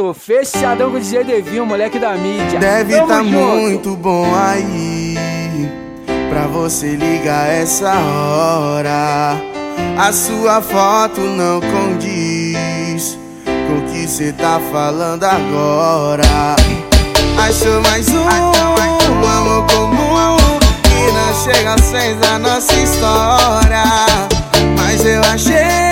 Tô fechadão com o DJ Devinho, moleque da mídia. Deve Tamo tá junto. muito bom aí Pra você ligar essa hora A sua foto não condiz Com o que cê tá falando agora Achou mais um, um amor comum Que não chega aos seis da nossa história Mas eu achei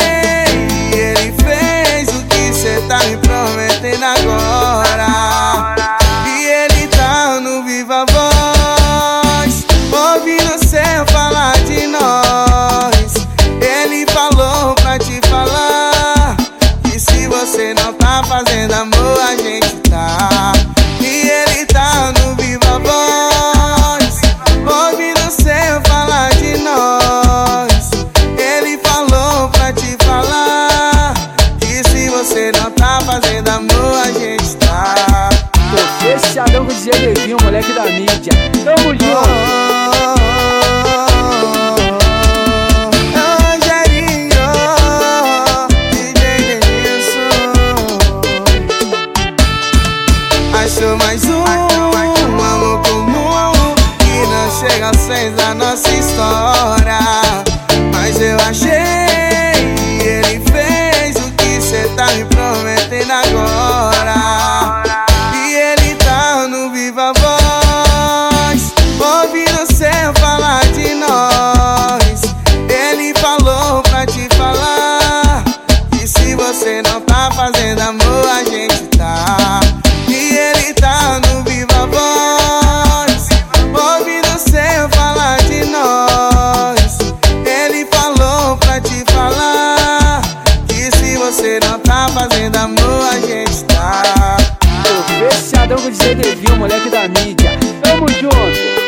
você não tá fazendo amor, a gente tá. E ele tá no Viva Voz. Ouvindo céu falar de nós. Ele falou pra te falar Que se você não tá fazendo amor, a gente tá. Tô fechadão com o DJ Devinho, moleque da mídia. Mais um, amor comum Que não chega aos seis da nossa história Não tá fazendo amor, a gente tá. Fechadão com o DJ Devil, moleque da mídia. Tamo junto!